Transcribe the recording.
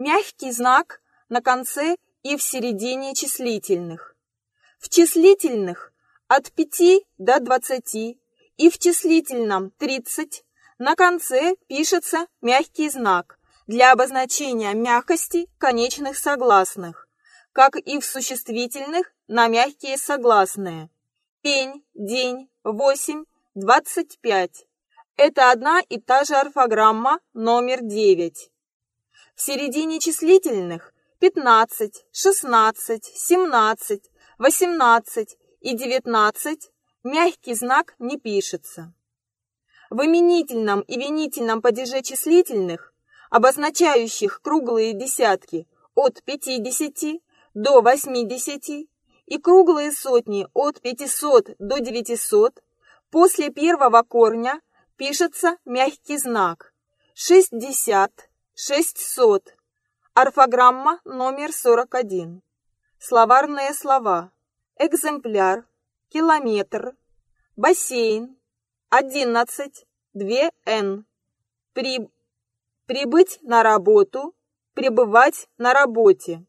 Мягкий знак на конце и в середине числительных. В числительных от 5 до 20 и в числительном 30 на конце пишется мягкий знак для обозначения мягкости конечных согласных, как и в существительных на мягкие согласные. Пень, день, восемь, двадцать пять. Это одна и та же орфограмма номер девять. В середине числительных 15, 16, 17, 18 и 19 мягкий знак не пишется. В именительном и винительном падеже числительных, обозначающих круглые десятки от 50 до 80 и круглые сотни от 500 до 900, после первого корня пишется мягкий знак 60, 600. Орфограмма номер 41. Словарные слова. Экземпляр. Километр. Бассейн. 11. 2 Н. При... Прибыть на работу. Пребывать на работе.